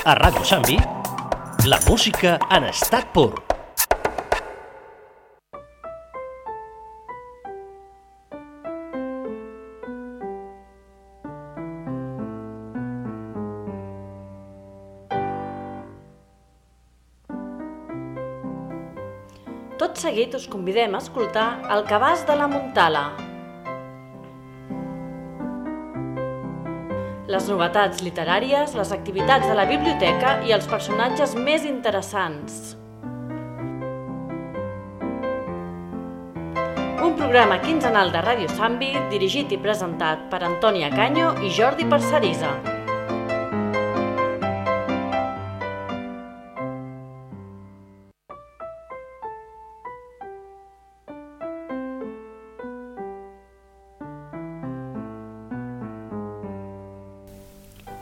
A Ràdio Sant Vi, la música en estat pur. Tot seguit us convidem a escoltar El cabàs de la Montala. Les novetats literàries, les activitats de la biblioteca i els personatges més interessants. Un programa quinzenal de Ràdio Sambi dirigit i presentat per Antònia Canyo i Jordi Parcerisa.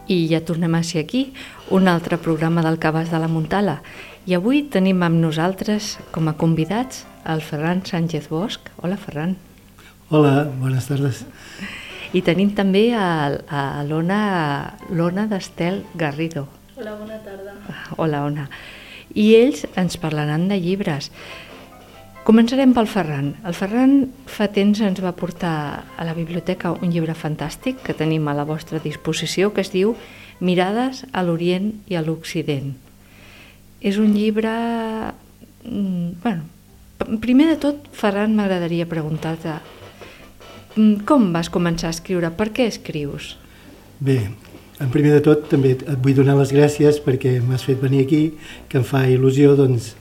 I ja tornem a ser aquí, un altre programa del Cabàs de la Montala. I avui tenim amb nosaltres com a convidats el Ferran Sánchez Bosch. Hola, Ferran. Hola, buenas tardes. I tenim també a, a l'Ona d'Estel Garrido. Hola, bona tarda. Hola, Ona. I ells ens parlaran de llibres. Començarem pel Ferran. El Ferran fa temps ens va portar a la biblioteca un llibre fantàstic que tenim a la vostra disposició que es diu Mirades a l'Orient i a l'Occident. És un llibre... mm, Bueno, primer de tot, Ferran, m'agradaria preguntar-te mm, com vas començar a escriure? Per què escrius? Bé, en primer de tot també et vull donar les gràcies perquè m'has fet venir aquí, que em fa il·lusió doncs,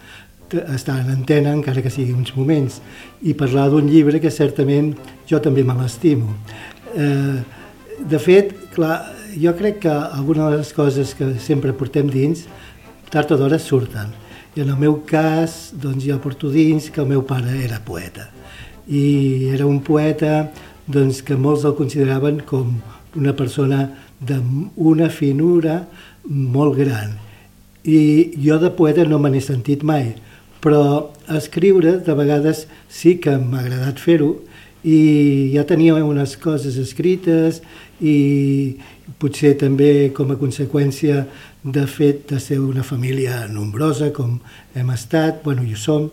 estar en antena, encara que sigui uns moments, i parlar d'un llibre que certament jo també me l'estimo. Eh, de fet, clar, jo crec que algunes de les coses que sempre portem dins, tard o d'hora surten. I en el meu cas, doncs jo porto dins que el meu pare era poeta. I era un poeta doncs, que molts el consideraven com una persona d'una finura molt gran. I jo de poeta no me n'he sentit mai, però escriure de vegades sí que m'ha agradat fer-ho i ja tenia unes coses escrites i potser també com a conseqüència de fet de ser una família nombrosa com hem estat, bueno, i ho som,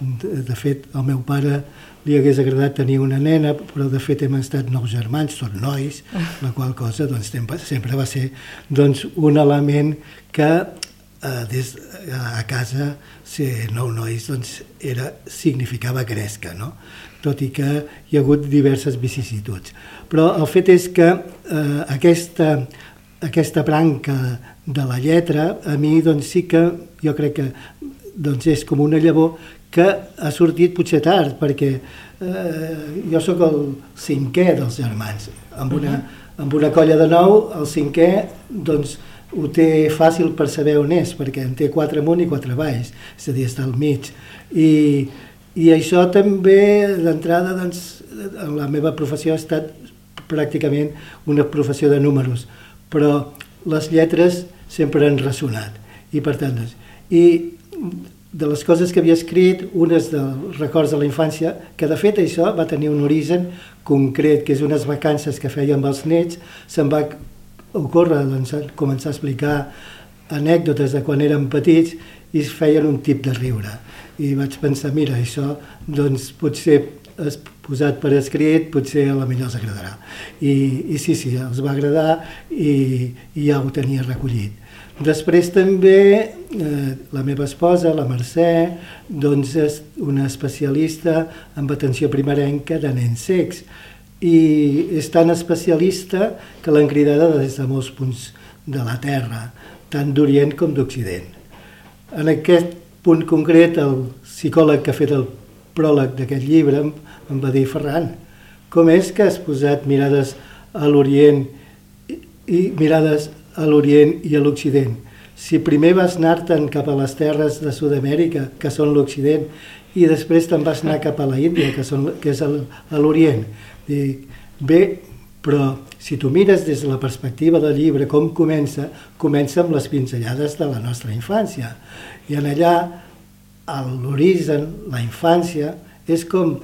de, de fet el meu pare li hagués agradat tenir una nena, però de fet hem estat nou germans, són nois, la qual cosa doncs, sempre va ser doncs, un element que eh, des, a casa ser nou nois doncs, era, significava gresca, no? tot i que hi ha hagut diverses vicissituds. Però el fet és que eh, aquesta, aquesta branca de la lletra a mi doncs, sí que jo crec que doncs, és com una llavor que ha sortit potser tard, perquè eh, jo sóc el cinquè dels germans. Amb una, amb una colla de nou, el cinquè doncs, ho té fàcil per saber on és, perquè en té quatre amunt i quatre baix, és a dir, està al mig. I, i això també, d'entrada, doncs, en la meva professió ha estat pràcticament una professió de números, però les lletres sempre han ressonat. I per tant, doncs, i de les coses que havia escrit, unes dels records de la infància, que de fet això va tenir un origen concret, que és unes vacances que feia amb els nets, se'm va ocórrer doncs, començar a explicar anècdotes de quan érem petits i es feien un tip de riure. I vaig pensar, mira, això doncs, potser és posat per escrit, potser a la millor els agradarà. I, i sí, sí, els va agradar i, i ja ho tenia recollit. Després també eh, la meva esposa, la Mercè, doncs és una especialista en atenció primerenca de nens secs i és tan especialista que l'han cridada des de molts punts de la Terra, tant d'Orient com d'Occident. En aquest punt concret, el psicòleg que ha fet el pròleg d'aquest llibre em, va dir, Ferran, com és que has posat mirades a l'Orient i, mirades a l'Orient i a l'Occident? Si primer vas anar-te'n cap a les terres de Sud-amèrica, que són l'Occident, i després te'n vas anar cap a la Índia, que, són, que és l'Orient. Dic, bé, però si tu mires des de la perspectiva del llibre com comença, comença amb les pinzellades de la nostra infància. I en allà, l'origen, la infància, és com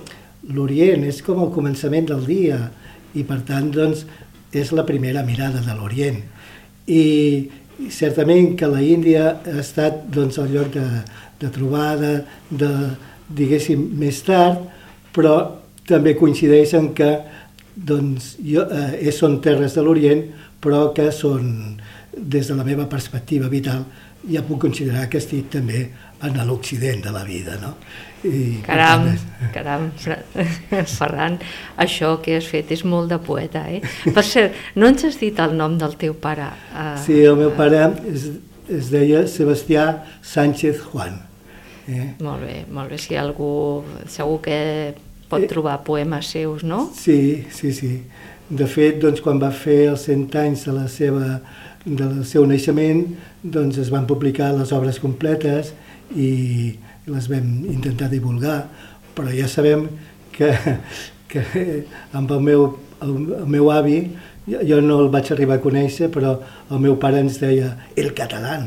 l'Orient, és com el començament del dia, i per tant, doncs, és la primera mirada de l'Orient. I certament que la Índia ha estat doncs, el lloc de, de trobada, de, diguéssim, més tard, però també coincideixen que doncs, jo, eh, són terres de l'Orient, però que són, des de la meva perspectiva vital, ja puc considerar que estic també en l'Occident de la vida, no? I, caram, caram, Ferran, això que has fet és molt de poeta, eh? Per cert, no ens has dit el nom del teu pare? Uh, sí, el meu pare es, es deia Sebastià Sánchez Juan. Eh? Molt bé, molt bé. Si algú segur que pot eh, trobar poemes seus, no? Sí, sí, sí. De fet, doncs, quan va fer els 100 anys de la seva, del seu naixement, doncs es van publicar les obres completes i les vam intentar divulgar, però ja sabem que, que amb el meu, el, el meu avi, jo no el vaig arribar a conèixer, però el meu pare ens deia el català,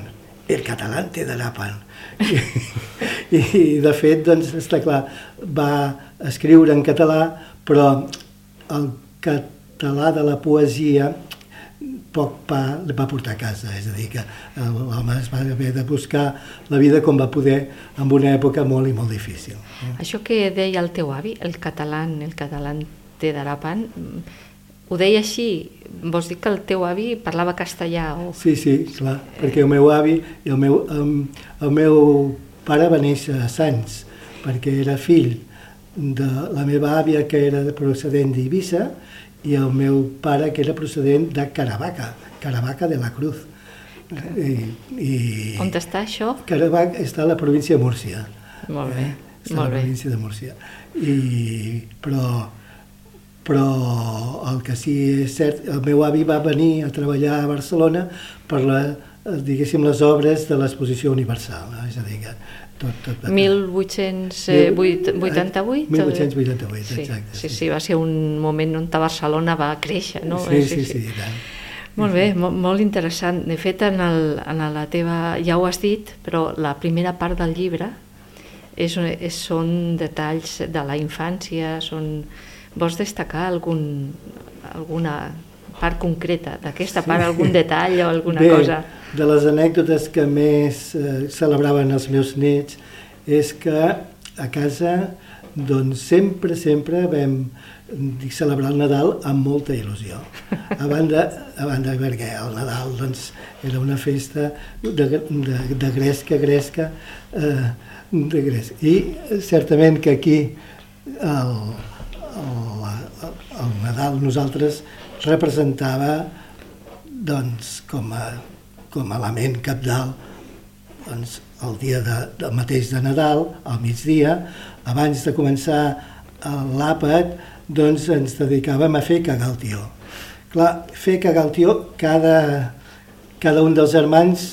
el català te darà pan. I, i de fet, doncs, està clar, va escriure en català, però el català de la poesia poc pa va portar a casa, és a dir, que l'home es va haver de buscar la vida com va poder en una època molt i molt difícil. Això que deia el teu avi, el català, el català te darà pan, ho deia així? Vols dir que el teu avi parlava castellà? O... Sí, sí, clar, perquè el meu avi i el meu, el, el meu pare va néixer a Sants, perquè era fill de la meva àvia que era procedent d'Eivissa i el meu pare que era procedent de Caravaca, Caravaca de la Cruz. I, i On està això? Caravaca està a la província de Múrcia. Molt bé, eh? està molt a la província bé. de Múrcia. I, però, però el que sí és cert, el meu avi va venir a treballar a Barcelona per la, diguéssim, les obres de l'exposició universal, eh? és a dir, que tot, tot, tot. 1888? 1888, sí, exacte. Sí, sí, sí, va ser un moment on Barcelona va créixer, no? Sí, sí, sí, sí, tant. Molt bé, molt, molt interessant. De fet, en, el, en la teva, ja ho has dit, però la primera part del llibre és, és, són detalls de la infància, són... Vols destacar algun, alguna part concreta d'aquesta sí. part, algun detall o alguna Bé, cosa? De les anècdotes que més eh, celebraven els meus nets és que a casa doncs sempre, sempre vam celebrar el Nadal amb molta il·lusió. A banda, a banda perquè el Nadal doncs, era una festa de, de, de gresca, gresca, eh, de gresca. I certament que aquí el, el, el Nadal nosaltres representava doncs, com a com a element capdalt doncs, el dia de, del mateix de Nadal, al migdia, abans de començar l'àpat, doncs ens dedicàvem a fer cagar el tió. Clar, fer cagar el tió, cada, cada un dels germans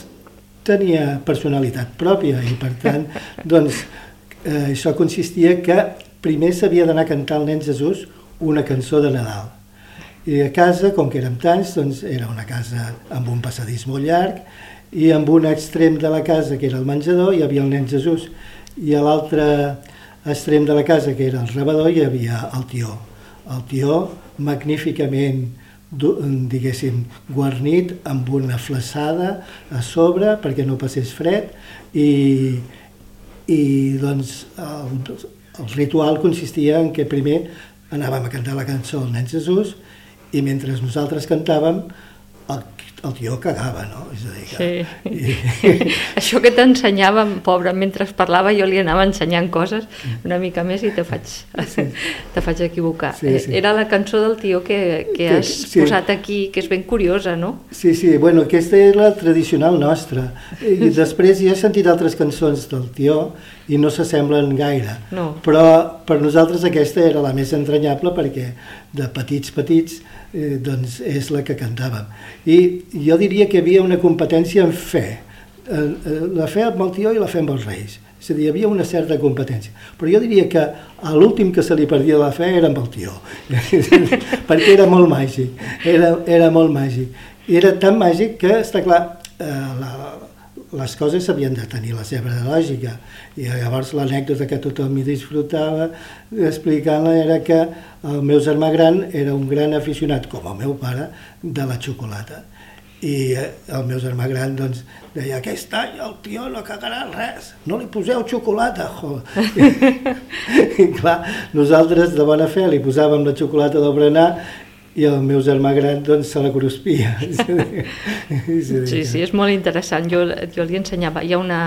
tenia personalitat pròpia i per tant, doncs, eh, això consistia que primer s'havia d'anar a cantar al nen Jesús una cançó de Nadal i a casa, com que érem tants, doncs era una casa amb un passadís molt llarg i amb un extrem de la casa, que era el menjador, hi havia el nen Jesús, i a l'altre extrem de la casa, que era el rebador, hi havia el tió. El tió magníficament diguéssim, guarnit amb una flaçada a sobre perquè no passés fred i, i doncs el, el ritual consistia en que primer anàvem a cantar la cançó al nen Jesús i mentre nosaltres cantàvem el, el tio cagava, no? És a dir, que... Sí. I... Això que t'ensenyàvem, pobre, mentre parlava jo li anava ensenyant coses una mica més i te faig, sí. te faig equivocar. Sí, sí. Era la cançó del tio que, que, has sí. posat aquí, que és ben curiosa, no? Sí, sí, bueno, aquesta és la tradicional nostra. I després ja he sentit altres cançons del tio i no s'assemblen gaire. No. Però per nosaltres aquesta era la més entranyable perquè de petits petits eh, doncs és la que cantàvem. I jo diria que hi havia una competència en fe, eh, eh, la fe amb el tió i la fe amb els reis. És a dir, hi havia una certa competència. Però jo diria que a l'últim que se li perdia la fe era amb el tió, perquè era molt màgic, era, era molt màgic. Era tan màgic que, està clar, eh, la, les coses havien de tenir la seva lògica. I llavors l'anècdota que tothom hi disfrutava explicant-la era que el meu germà gran era un gran aficionat, com el meu pare, de la xocolata. i eh, el meu germà gran doncs, deia aquest any el tio no cagarà res, no li poseu xocolata, jo. I clar, nosaltres de bona fe li posàvem la xocolata del berenar i el meu germà gran doncs se la cruspia. sí, sí, és molt interessant. Jo, jo li ensenyava, hi ha una,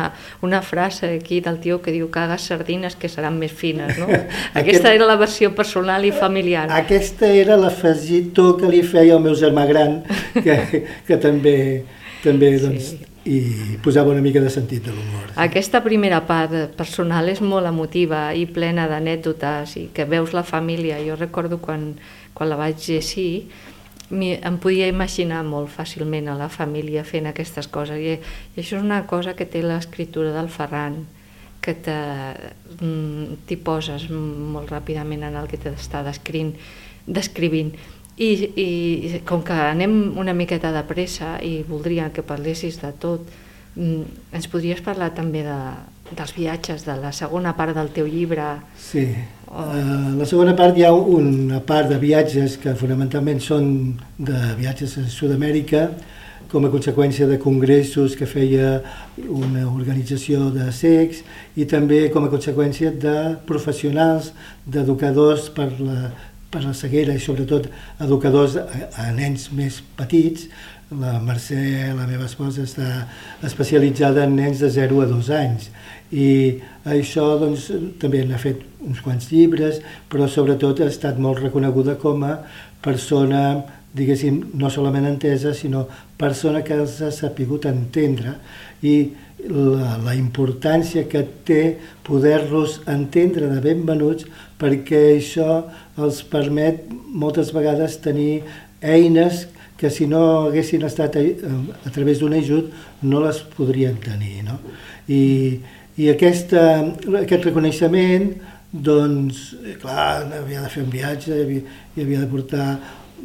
una frase aquí del tio que diu cagues sardines que seran més fines, no? Aquesta Aquest, era la versió personal i familiar. Aquesta era l'afegitó que li feia el meu germà gran, que, que també, també doncs, sí i posava una mica de sentit de l'humor. Sí. Aquesta primera part personal és molt emotiva i plena d'anècdotes i que veus la família. Jo recordo quan, quan la vaig llegir em podia imaginar molt fàcilment a la família fent aquestes coses. I, i això és una cosa que té l'escriptura del Ferran que mm, t'hi poses molt ràpidament en el que t'està descrivint, descrivint. I, i com que anem una miqueta de pressa i voldria que parlessis de tot, ens podries parlar també de, dels viatges, de la segona part del teu llibre? Sí, oh. uh, la segona part hi ha una part de viatges que fonamentalment són de viatges a Sud-amèrica, com a conseqüència de congressos que feia una organització de secs i també com a conseqüència de professionals, d'educadors per la per la ceguera i sobretot educadors a, a nens més petits. La Mercè, la meva esposa, està especialitzada en nens de 0 a 2 anys. I això doncs, també n'ha fet uns quants llibres, però sobretot ha estat molt reconeguda com a persona diguéssim, no solament entesa, sinó persona que els ha sapigut entendre i la, la importància que té poder-los entendre de ben venuts perquè això els permet moltes vegades tenir eines que si no haguessin estat a, a través d'un ajut no les podrien tenir. No? I, i aquesta, aquest reconeixement, doncs, clar, havia de fer un viatge, i havia, i havia de portar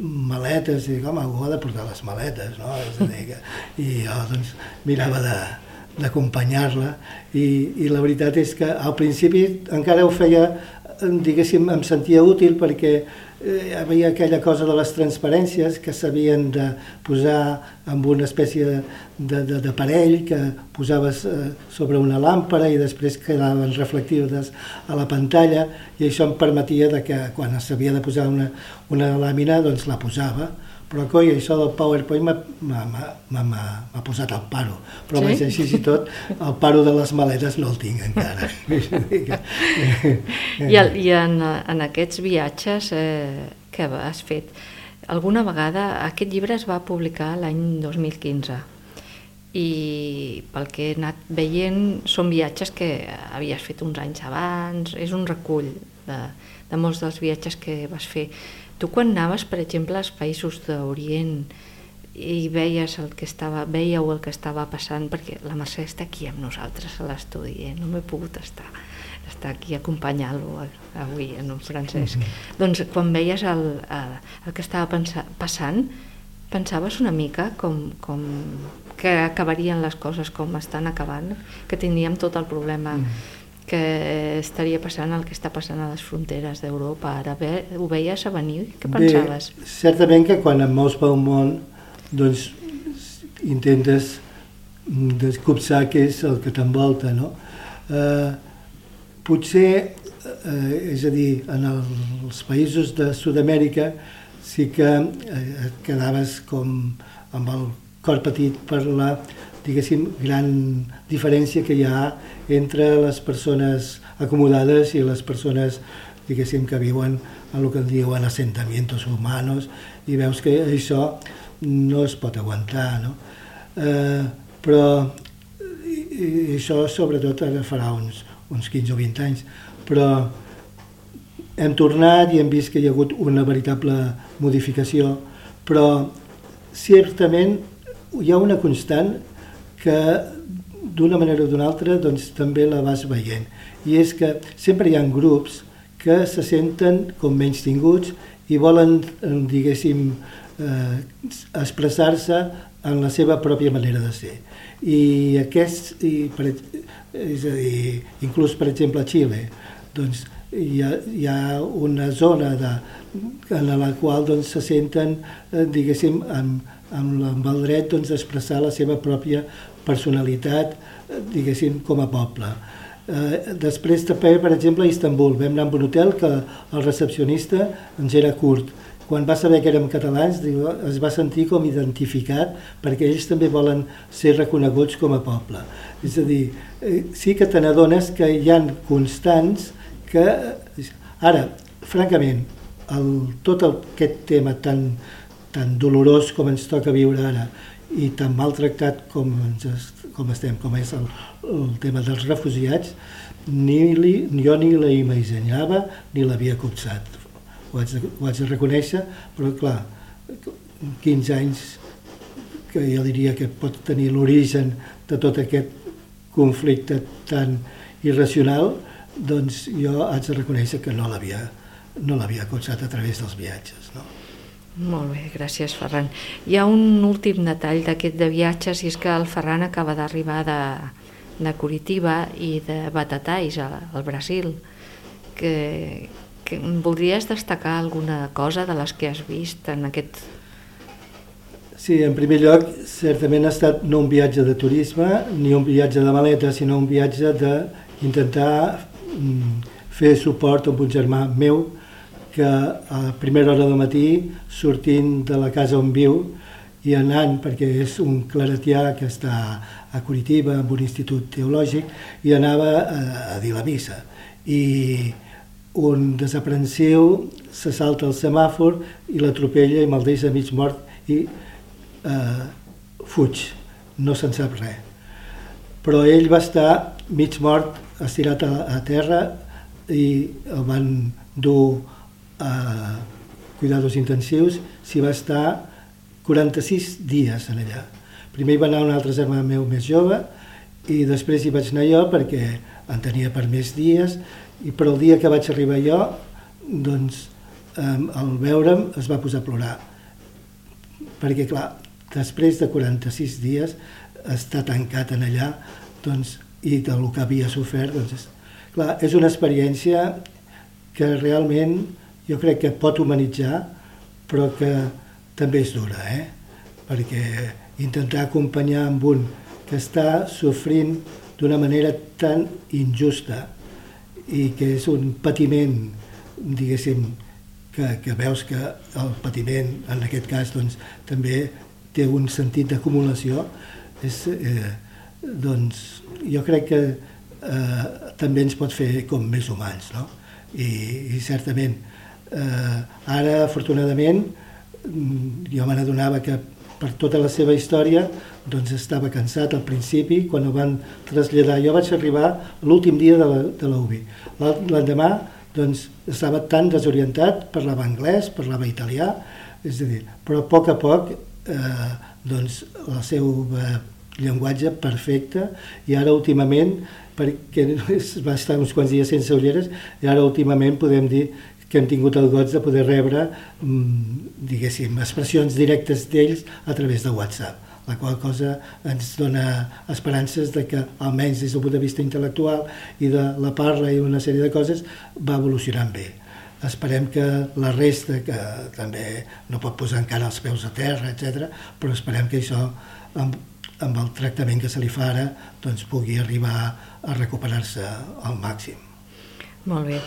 maletes, i dic, home, algú ha de portar les maletes, no? És a dir, que, I jo, doncs, mirava de, d'acompanyar-la i, i la veritat és que al principi encara ho feia, diguéssim, em sentia útil perquè eh, hi havia aquella cosa de les transparències que s'havien de posar amb una espècie d'aparell que posaves eh, sobre una làmpara i després quedaven reflectives a la pantalla i això em permetia de que quan s'havia de posar una, una làmina doncs la posava però coi, això del PowerPoint m'ha posat al paro, però sí? així i tot, el paro de les maletes no el tinc encara. I, el, i en, en aquests viatges eh, que has fet, alguna vegada aquest llibre es va publicar l'any 2015 i pel que he anat veient són viatges que havies fet uns anys abans, és un recull de, de molts dels viatges que vas fer. Tu quan anaves, per exemple, als països d'Orient i veies el que estava, veieu el que estava passant, perquè la Mercè està aquí amb nosaltres a l'estudi, eh? no m'he pogut estar, estar aquí acompanyant-lo avui en un francès. Mm -hmm. Doncs quan veies el, el, el que estava passant, pensaves una mica com, com que acabarien les coses com estan acabant, que tindríem tot el problema mm -hmm que estaria passant el que està passant a les fronteres d'Europa ara. Bé, ho veies a venir? Què pensaves? Bé, certament que quan et mous pel món doncs intentes descopsar què és el que t'envolta, no? Eh, potser, eh, és a dir, en els països de Sud-amèrica sí que eh, et quedaves com amb el cor petit per la diguéssim, gran diferència que hi ha entre les persones acomodades i les persones, diguéssim, que viuen en el que diuen assentamientos humanos i veus que això no es pot aguantar, no? Eh, però i, i això sobretot ara farà uns, uns 15 o 20 anys, però hem tornat i hem vist que hi ha hagut una veritable modificació, però certament hi ha una constant que d'una manera o d'una altra doncs, també la vas veient. I és que sempre hi ha grups que se senten com menys tinguts i volen, eh, diguéssim, eh, expressar-se en la seva pròpia manera de ser. I aquests, i per, és a dir, inclús per exemple a Xile, doncs hi ha, hi ha una zona de, en la qual doncs, se senten, eh, diguéssim, amb, amb, amb el dret doncs, d'expressar la seva pròpia personalitat, eh, diguéssim, com a poble. Eh, després també, per exemple, a Istanbul, vam anar a un hotel que el recepcionista ens era curt. Quan va saber que érem catalans es va sentir com identificat perquè ells també volen ser reconeguts com a poble. És a dir, eh, sí que te n'adones que hi han constants que... Ara, francament, el, tot aquest tema tan, tan dolorós com ens toca viure ara i tan maltractat com, ens, com estem, com és el, el tema dels refugiats, ni li, jo ni la imaginava ni l'havia copsat. Ho haig, de, ho haig de reconèixer, però clar, 15 anys que jo diria que pot tenir l'origen de tot aquest conflicte tan irracional, doncs jo haig de reconèixer que no l'havia no l'havia copsat a través dels viatges. No? Molt bé, gràcies Ferran. Hi ha un últim detall d'aquest de viatges i és que el Ferran acaba d'arribar de, de Curitiba i de Batatais, al Brasil. Que, que voldries destacar alguna cosa de les que has vist en aquest... Sí, en primer lloc, certament ha estat no un viatge de turisme ni un viatge de maleta, sinó un viatge d'intentar mm, fer suport a un germà meu que a primera hora del matí, sortint de la casa on viu i anant, perquè és un claretià que està a Curitiba, en un institut teològic, i anava a, a dir la missa. I un desaprensiu se salta el semàfor i l'atropella i me'l deixa mig mort i eh, fuig, no se'n sap res. Però ell va estar mig mort, estirat a, a terra i el van dur a cuidados intensius, s'hi va estar 46 dies en allà. Primer hi va anar un altre germà meu més jove i després hi vaig anar jo perquè en tenia per més dies i per el dia que vaig arribar jo, doncs, al veure'm es va posar a plorar. Perquè, clar, després de 46 dies estar tancat en allà doncs, i del que havia sofert, doncs, és, clar, és una experiència que realment jo crec que pot humanitzar, però que també és dura, eh? perquè intentar acompanyar amb un que està sofrint d'una manera tan injusta i que és un patiment, diguéssim, que, que veus que el patiment, en aquest cas, doncs, també té un sentit d'acumulació, és, eh, doncs, jo crec que eh, també ens pot fer com més humans, no? I, i certament Eh, ara, afortunadament, mm, jo me n'adonava que per tota la seva història doncs estava cansat al principi, quan el van traslladar. Jo vaig arribar l'últim dia de la, de l'UBI. L'endemà doncs, estava tan desorientat, parlava anglès, parlava italià, és a dir, però a poc a poc eh, doncs, el seu eh, llenguatge perfecte i ara últimament perquè va estar uns quants dies sense ulleres i ara últimament podem dir que hem tingut el goig de poder rebre, mm, diguéssim, expressions directes d'ells a través de WhatsApp, la qual cosa ens dona esperances de que, almenys des del punt de vista intel·lectual i de la parla i una sèrie de coses, va evolucionant bé. Esperem que la resta, que també no pot posar encara els peus a terra, etc, però esperem que això, amb, amb el tractament que se li fa ara, doncs pugui arribar a recuperar-se al màxim. Molt bé.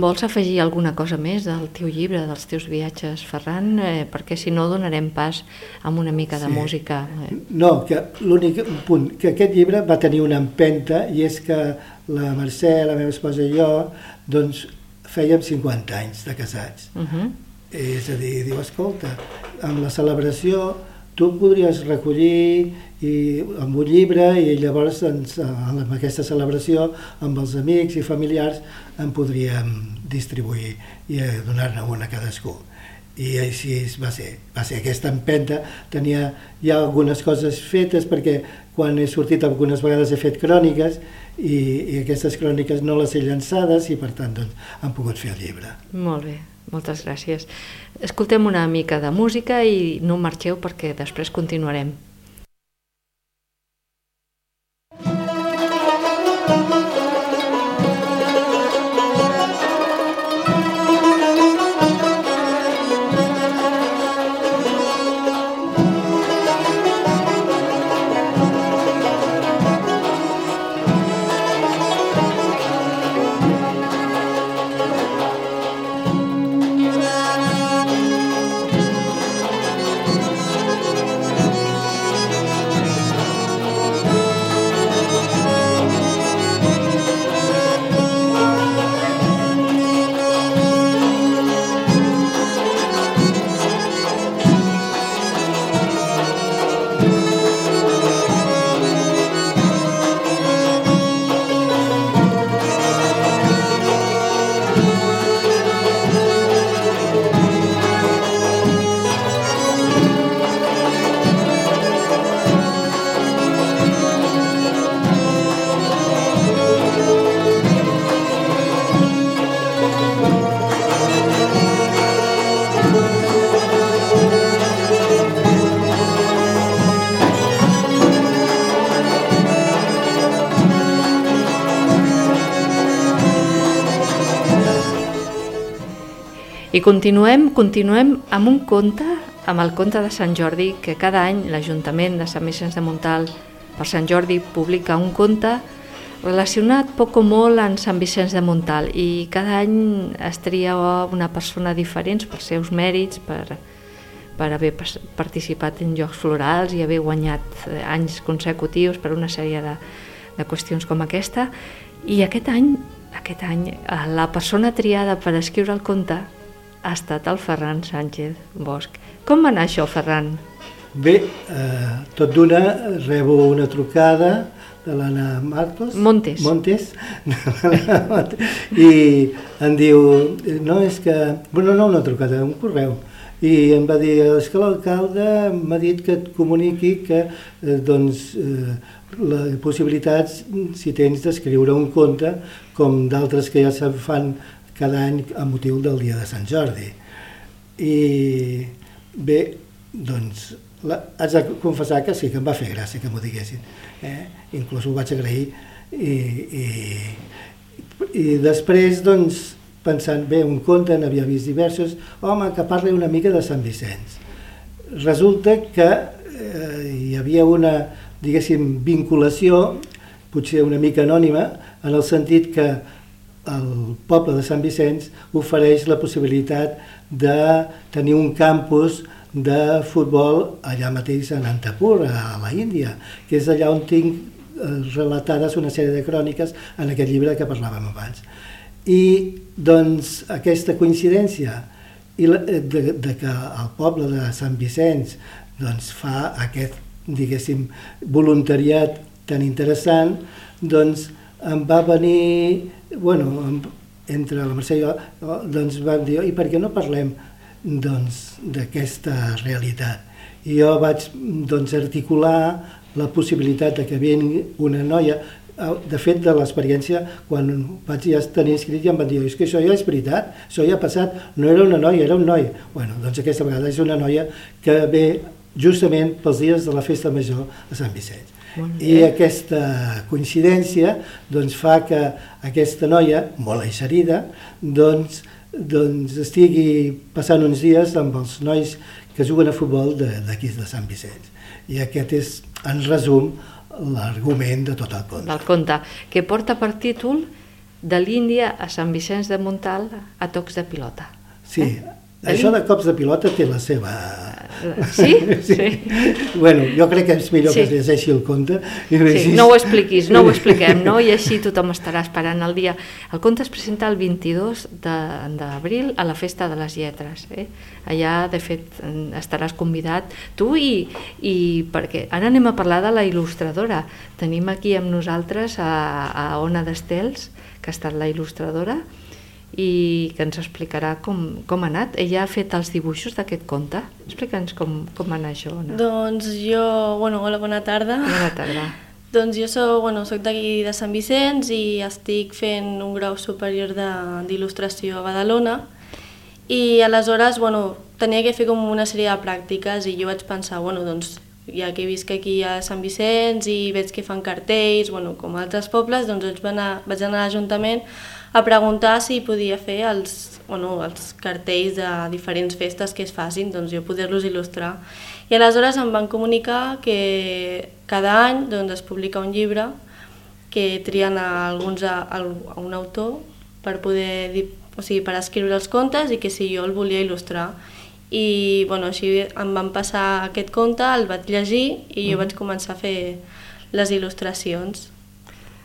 Vols afegir alguna cosa més del teu llibre, dels teus viatges, Ferran? Eh, perquè si no donarem pas amb una mica de sí. música. Eh. No, que l'únic punt, que aquest llibre va tenir una empenta i és que la Mercè, la meva esposa i jo, doncs fèiem 50 anys de casats. Uh -huh. És a dir, diu, escolta, amb la celebració tu podries recollir i, amb un llibre i llavors doncs, amb aquesta celebració amb els amics i familiars en podríem distribuir i donar-ne una a cadascú i així va ser, va ser aquesta empenta tenia ja algunes coses fetes perquè quan he sortit algunes vegades he fet cròniques i, i aquestes cròniques no les he llançades i per tant doncs, han pogut fer el llibre. Molt bé, moltes gràcies. Escoltem una mica de música i no marxeu perquè després continuarem. I continuem, continuem amb un conte, amb el conte de Sant Jordi, que cada any l'Ajuntament de Sant Vicenç de Montal per Sant Jordi publica un conte relacionat poc o molt amb Sant Vicenç de Montal i cada any es tria una persona diferent pels seus mèrits, per, per haver participat en Jocs Florals i haver guanyat eh, anys consecutius per una sèrie de, de qüestions com aquesta. I aquest any, aquest any eh, la persona triada per escriure el conte ha estat el Ferran Sánchez Bosch. Com va anar això, Ferran? Bé, eh, tot d'una rebo una trucada de l'Anna Martos. Montes. Montes. I em diu, no, és que... Bueno, no una trucada, un correu. I em va dir, és que l'alcalde m'ha dit que et comuniqui que, eh, doncs, eh, les possibilitats, si tens, d'escriure un conte, com d'altres que ja se fan cada any a motiu del dia de Sant Jordi. I bé, doncs, la, haig de confessar que sí que em va fer gràcia que m'ho diguessin. Eh? Inclús ho vaig agrair i, i, i després, doncs, pensant, bé, un conte, n'havia vist diversos, home, que parli una mica de Sant Vicenç. Resulta que eh, hi havia una, diguéssim, vinculació, potser una mica anònima, en el sentit que el poble de Sant Vicenç ofereix la possibilitat de tenir un campus de futbol allà mateix a Nantapur, a la Índia, que és allà on tinc eh, relatades una sèrie de cròniques en aquest llibre que parlàvem abans. I doncs aquesta coincidència i la, eh, de, de que el poble de Sant Vicenç doncs, fa aquest diguéssim, voluntariat tan interessant, doncs em va venir, bueno, entre la Mercè i jo, doncs vam dir, i per què no parlem doncs d'aquesta realitat? I jo vaig doncs, articular la possibilitat de que vingui una noia, de fet, de l'experiència, quan vaig ja tenir escrit ja em van dir és que això ja és veritat, això ja ha passat, no era una noia, era un noi. Bueno, doncs aquesta vegada és una noia que ve justament pels dies de la festa major a Sant Vicenç. I aquesta coincidència doncs, fa que aquesta noia, molt eixerida, doncs, doncs estigui passant uns dies amb els nois que juguen a futbol d'aquí de, de Sant Vicenç. I aquest és, en resum, l'argument de tot el conte. Del conte, que porta per títol de l'Índia a Sant Vicenç de Montal a tocs de pilota. Sí, eh? Això de cops de pilota té la seva... Sí? sí. sí. Bueno, jo crec que és millor sí. que es llegeixi el conte. I sí, no ho expliquis, no ho expliquem, no? I així tothom estarà esperant el dia. El conte es presenta el 22 d'abril a la Festa de les Lletres. Eh? Allà, de fet, estaràs convidat tu i, i perquè ara anem a parlar de la il·lustradora. Tenim aquí amb nosaltres a, a Ona d'Estels, que ha estat la il·lustradora, i que ens explicarà com, com ha anat. Ella ha fet els dibuixos d'aquest conte. Explica'ns com, com va anar això, Ona. Doncs jo... Bueno, hola, bona tarda. Bona tarda. doncs jo soc, bueno, soc d'aquí de Sant Vicenç i estic fent un grau superior d'il·lustració a Badalona i aleshores, bueno, tenia que fer com una sèrie de pràctiques i jo vaig pensar, bueno, doncs ja que visc aquí a Sant Vicenç i veig que fan cartells, bueno, com altres pobles, doncs vaig anar, vaig anar a l'Ajuntament a preguntar si podia fer els, bueno, els cartells de diferents festes que es facin, doncs jo poder-los il·lustrar. I aleshores em van comunicar que cada any doncs, es publica un llibre que trien a, alguns, a, a un autor per poder dir, o sigui, per escriure els contes i que si jo el volia il·lustrar. I bueno, així em van passar aquest conte, el vaig llegir i jo mm. vaig començar a fer les il·lustracions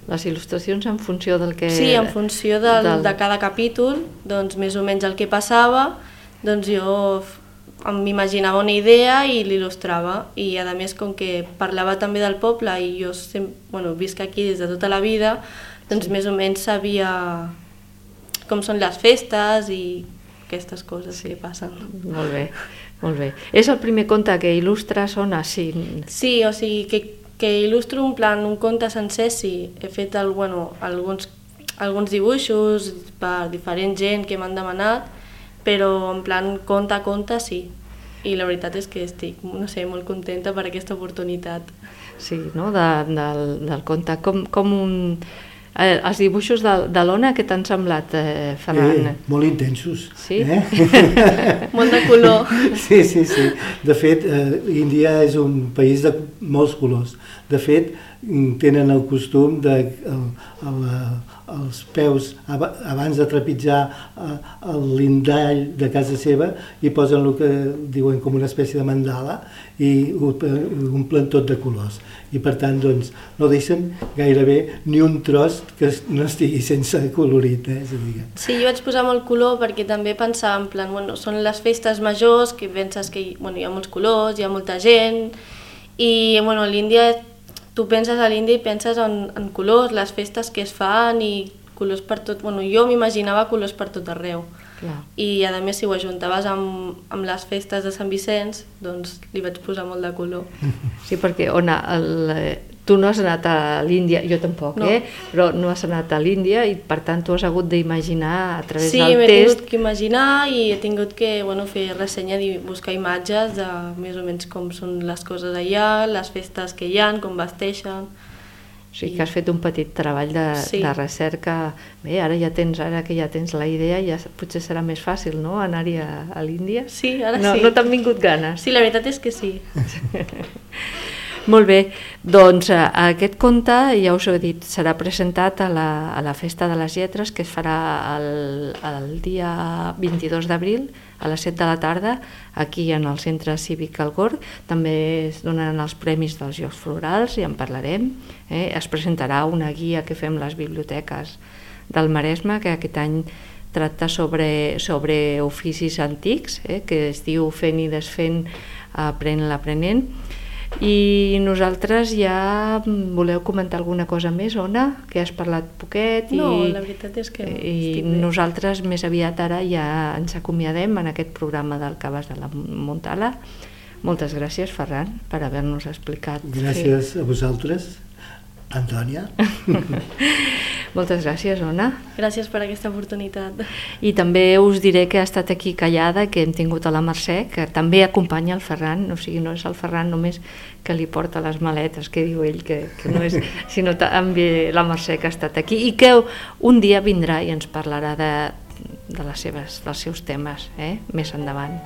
les il·lustracions en funció del que... Sí, en funció del, del... de cada capítol, doncs més o menys el que passava, doncs jo m'imaginava una idea i l'il·lustrava i a més com que parlava també del poble i jo sempre, bueno, visc aquí des de tota la vida, doncs sí. més o menys sabia com són les festes i aquestes coses sí. que passen. Molt bé, molt bé. És el primer conte que il·lustres, Ona? Sí, sí o sigui que que il·lustro un plan, un conte sencer, sí. He fet el, bueno, alguns, alguns dibuixos per diferent gent que m'han demanat, però en plan conte a conte sí. I la veritat és que estic, no sé, molt contenta per aquesta oportunitat. Sí, no? De, del, del conte. Com, com un Eh, els dibuixos de, de l'Ona, què t'han semblat, eh, Ferran? Eh, molt intensos. Sí? Eh? Molt de color. Sí, sí, sí. De fet, eh, Índia és un país de molts colors. De fet, tenen el costum de el, el, els peus, ab abans de trepitjar eh, el lindall de casa seva, hi posen el que diuen com una espècie de mandala i ho omplen tot de colors. I per tant, doncs, no deixen gairebé ni un tros que no estigui sense colorit, eh? És a dir, Sí, jo vaig posar molt color perquè també pensava en plan, bueno, són les festes majors que penses que bueno, hi ha molts colors, hi ha molta gent i bueno, l'Índia tu penses a l'Índia i penses en, en colors, les festes que es fan i colors per tot... Bueno, jo m'imaginava colors per tot arreu. Clar. I a més si ho ajuntaves amb, amb les festes de Sant Vicenç, doncs li vaig posar molt de color. Sí, perquè Ona, el, tu no has anat a l'Índia, jo tampoc, No. eh? però no has anat a l'Índia i per tant tu has hagut d'imaginar a través Sí, del m'he test tingut que imaginar i he tingut que bueno, fer ressenya i buscar imatges de més o menys com són les coses allà, les festes que hi ha, com vesteixen. O sigui que has fet un petit treball de, Sí. de recerca. Bé, ara ja tens, ara que ja tens la idea, ja potser serà més fàcil, no?, anar-hi a, a l'Índia. Sí, ara no, sí. No t'han vingut ganes? Sí, la veritat és que sí. Molt bé, doncs eh, aquest conte, ja us ho he dit, serà presentat a la, a la Festa de les Lletres que es farà el, el dia 22 d'abril a les 7 de la tarda aquí en el Centre Cívic Algor. També es donaran els premis dels Jocs Florals i en parlarem. Eh? Es presentarà una guia que fem les biblioteques del Maresme que aquest any tracta sobre, sobre oficis antics, eh? que es diu Fent i desfent, aprenent l'aprenent. I nosaltres ja voleu comentar alguna cosa més, Ona? Que has parlat poquet i, No, la veritat és que no, i nosaltres més aviat ara ja ens acomiadem en aquest programa del Cabàs de la Montala. Moltes gràcies, Ferran, per haver-nos explicat. Gràcies a vosaltres, Antònia. Moltes gràcies, Ona. Gràcies per aquesta oportunitat. I també us diré que ha estat aquí callada, que hem tingut a la Mercè, que també acompanya el Ferran, o sigui, no és el Ferran només que li porta les maletes, que diu ell, que, que no és, sinó també la Mercè que ha estat aquí, i que un dia vindrà i ens parlarà de, de les seves, dels seus temes, eh? més endavant.